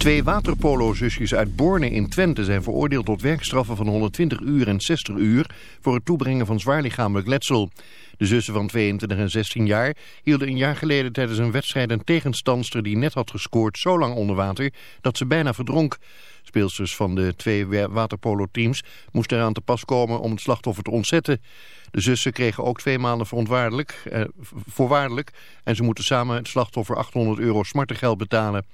Twee waterpolo-zusjes uit Borne in Twente zijn veroordeeld tot werkstraffen van 120 uur en 60 uur... voor het toebrengen van zwaar lichamelijk letsel. De zussen van 22 en 16 jaar hielden een jaar geleden tijdens een wedstrijd een tegenstandster die net had gescoord zo lang onder water dat ze bijna verdronk. Speelsters van de twee waterpolo-teams moesten eraan te pas komen om het slachtoffer te ontzetten. De zussen kregen ook twee maanden eh, voorwaardelijk en ze moeten samen het slachtoffer 800 euro smartengeld betalen.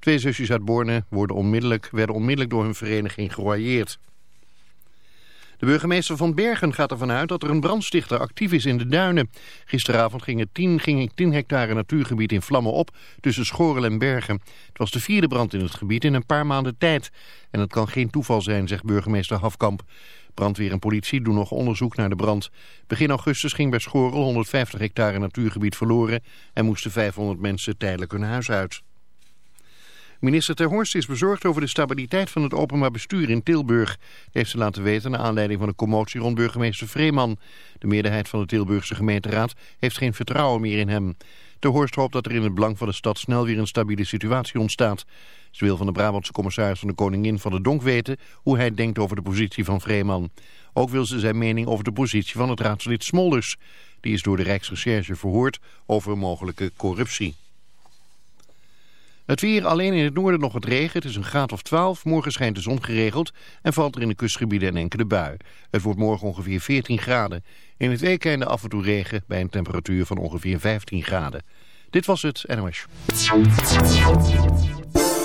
Twee zusjes uit Borne worden onmiddellijk, werden onmiddellijk door hun vereniging geroyeerd. De burgemeester van Bergen gaat ervan uit dat er een brandstichter actief is in de duinen. Gisteravond ging, het 10, ging 10 hectare natuurgebied in vlammen op tussen Schorel en Bergen. Het was de vierde brand in het gebied in een paar maanden tijd. En het kan geen toeval zijn, zegt burgemeester Hafkamp. Brandweer en politie doen nog onderzoek naar de brand. Begin augustus ging bij Schorel 150 hectare natuurgebied verloren... en moesten 500 mensen tijdelijk hun huis uit. Minister Ter Horst is bezorgd over de stabiliteit van het openbaar bestuur in Tilburg. Dat heeft ze laten weten naar aanleiding van een commotie rond burgemeester Vreeman. De meerderheid van de Tilburgse gemeenteraad heeft geen vertrouwen meer in hem. Ter Horst hoopt dat er in het belang van de stad snel weer een stabiele situatie ontstaat. Ze wil van de Brabantse commissaris van de Koningin van de Donk weten hoe hij denkt over de positie van Vreeman. Ook wil ze zijn mening over de positie van het raadslid Smolders. Die is door de Rijksrecherche verhoord over mogelijke corruptie. Het weer alleen in het noorden nog wat regen. Het is een graad of 12. Morgen schijnt de zon geregeld en valt er in de kustgebieden een enkele bui. Het wordt morgen ongeveer 14 graden. In het weekende af en toe regen bij een temperatuur van ongeveer 15 graden. Dit was het NOS.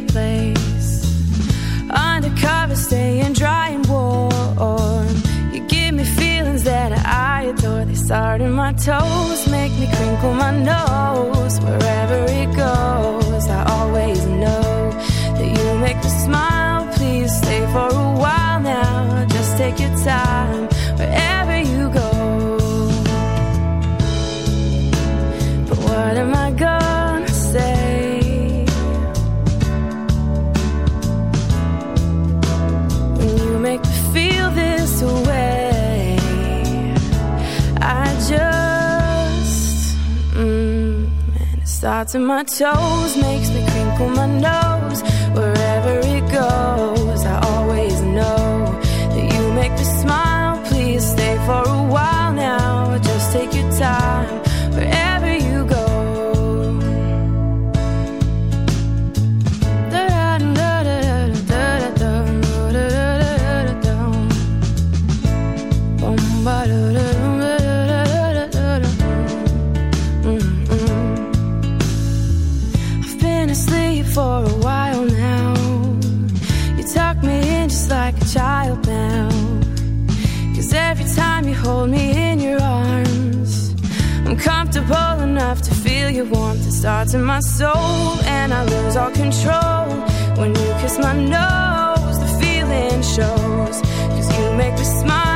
safer place. Undercover, staying dry and warm. You give me feelings that I adore. They start in my toes, make me crinkle my nose. Wherever it goes, I always know that you make me smile. Please stay for a while now. Just take your time starts in my toes, makes me crinkle my nose. Feel your warmth. It starts in my soul, and I lose all control. When you kiss my nose, the feeling shows. Cause you make me smile,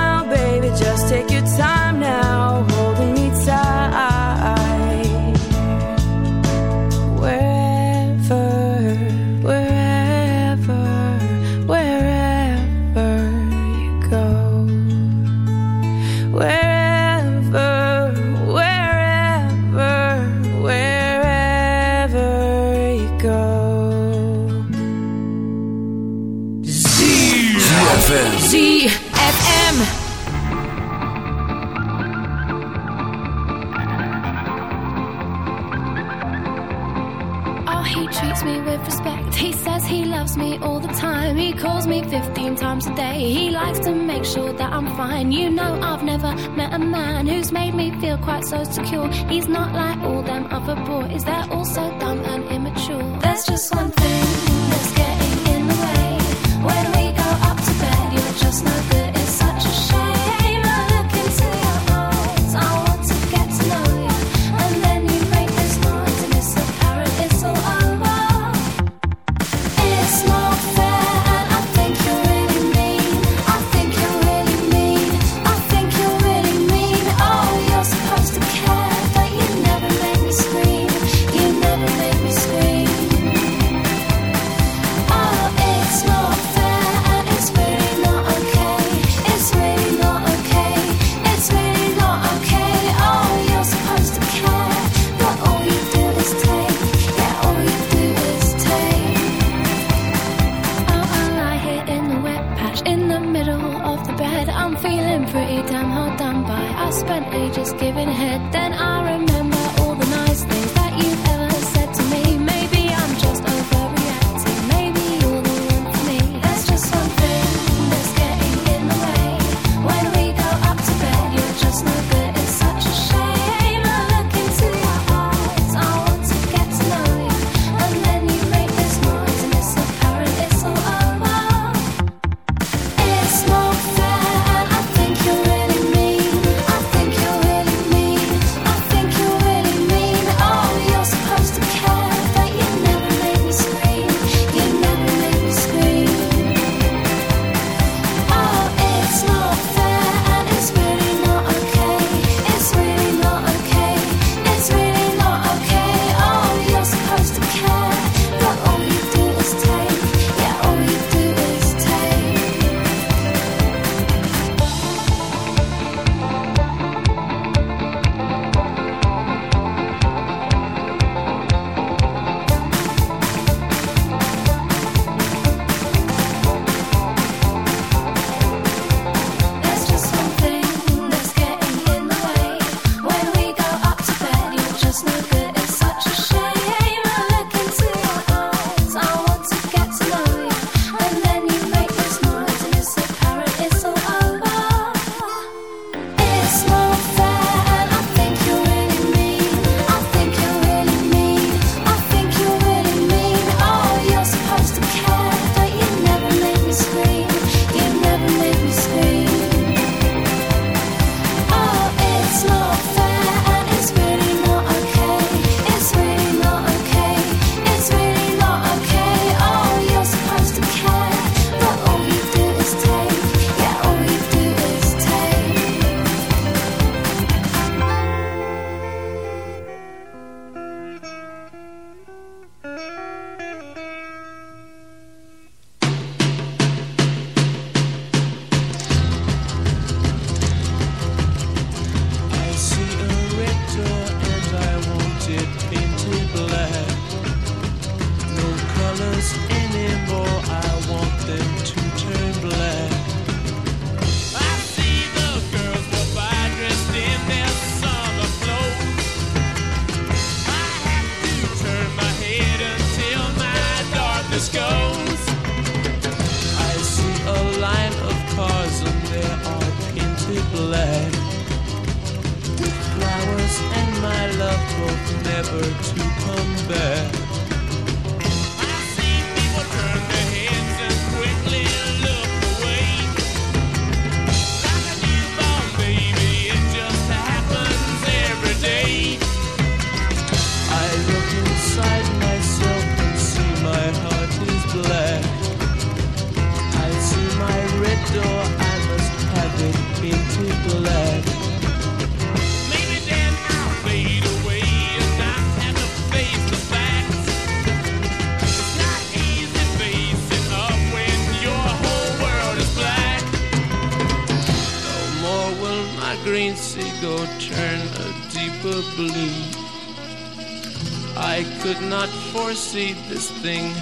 foresee this thing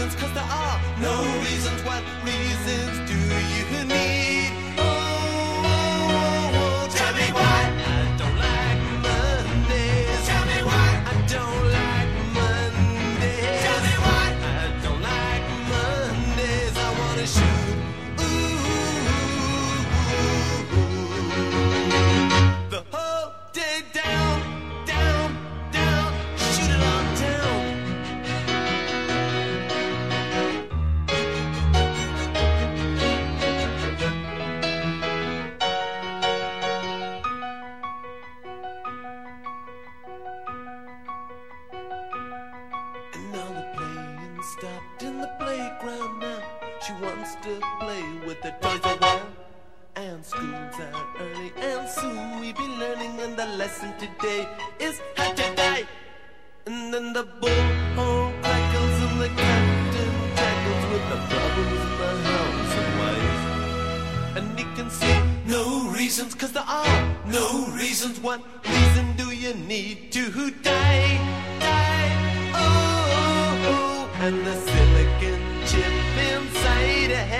reasons, cause there are no reasons. What reasons inside a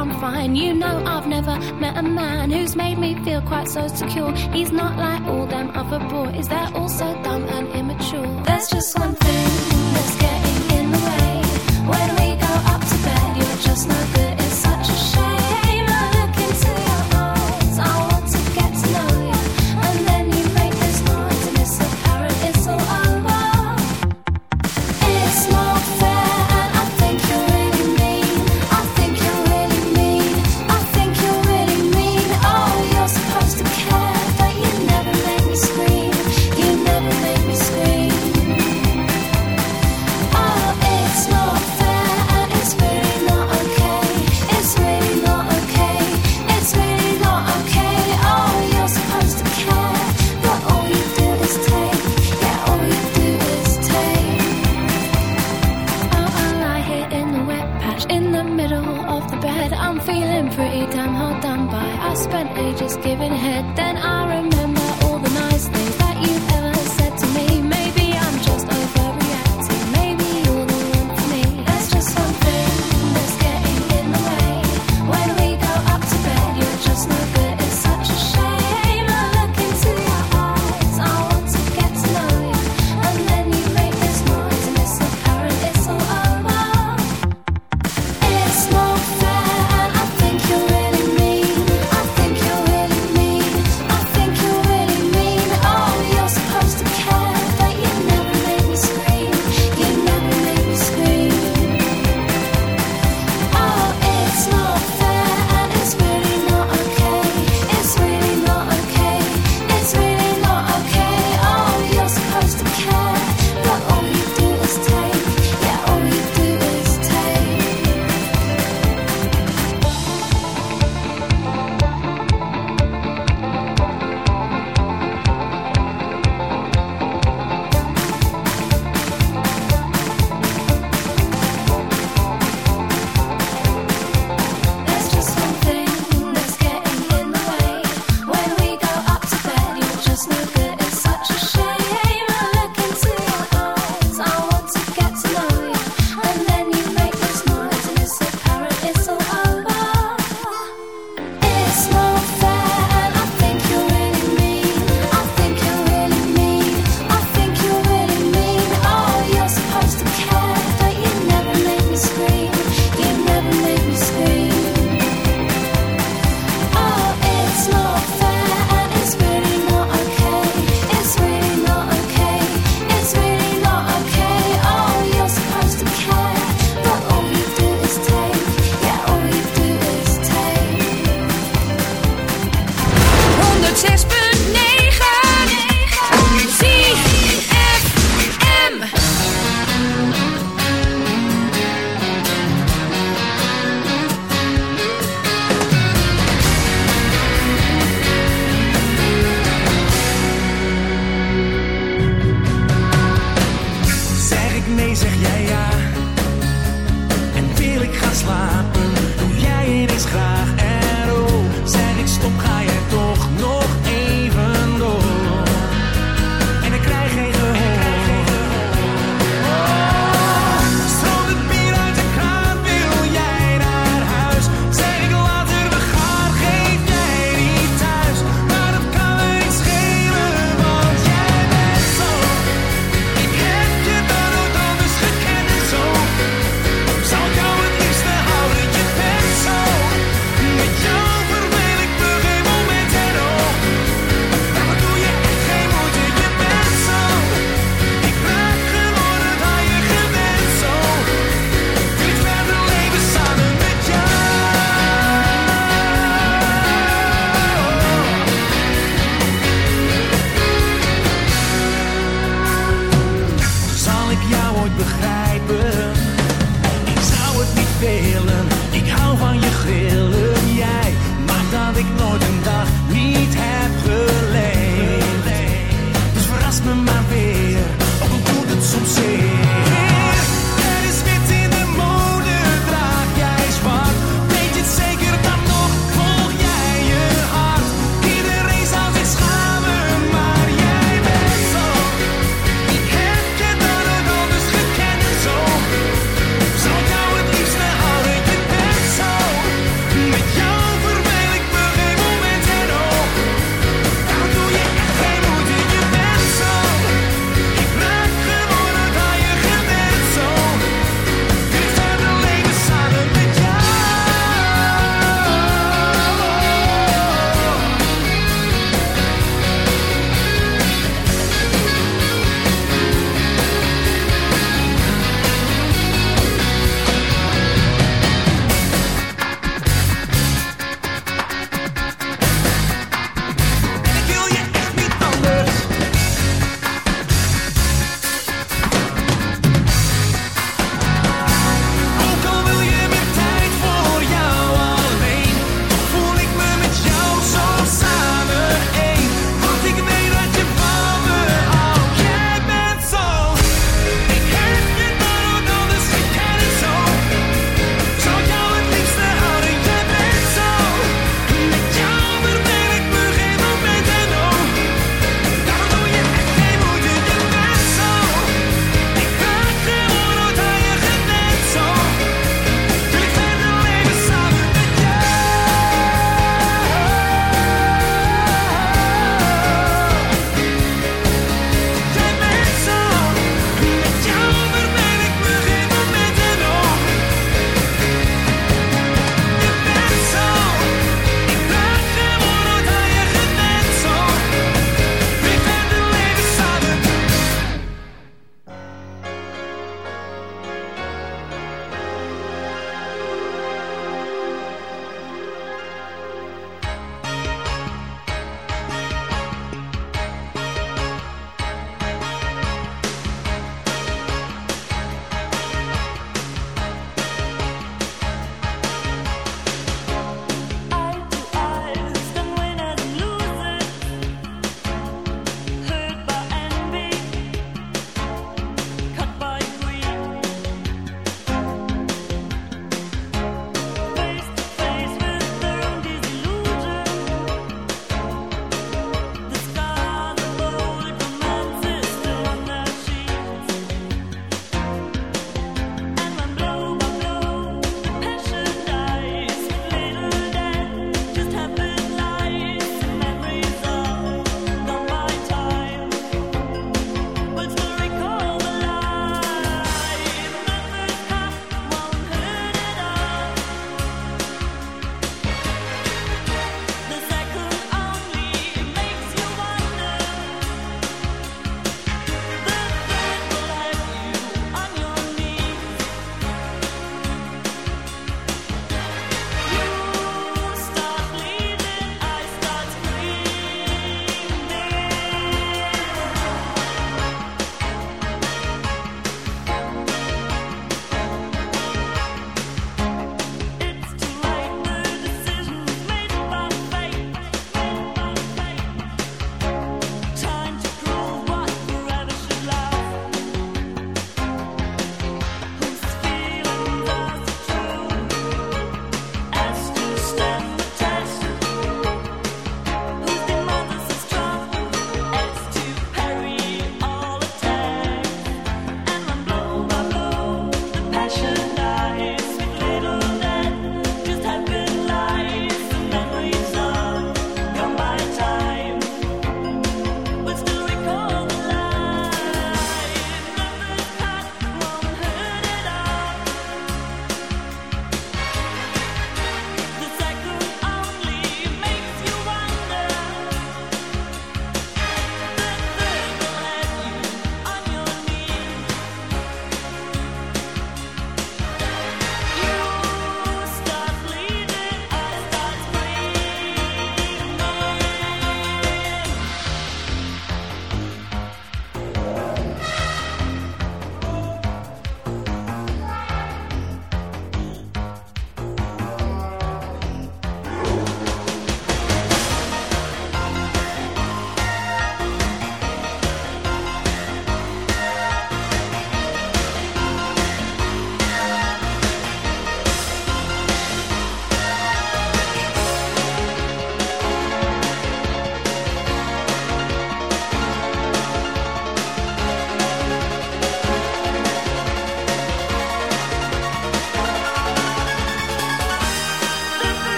I'm fine. You know, I've never met a man who's made me feel quite so secure. He's not like all them other boys. Is that also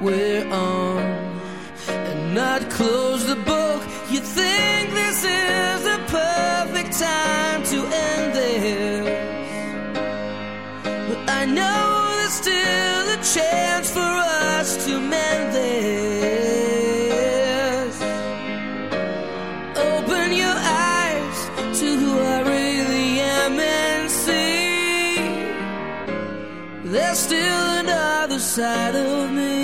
we're on and not close the book. You think this is the perfect time to end this? But I know there's still a chance for us to mend this. Open your eyes to who I really am and see there's still another side of me.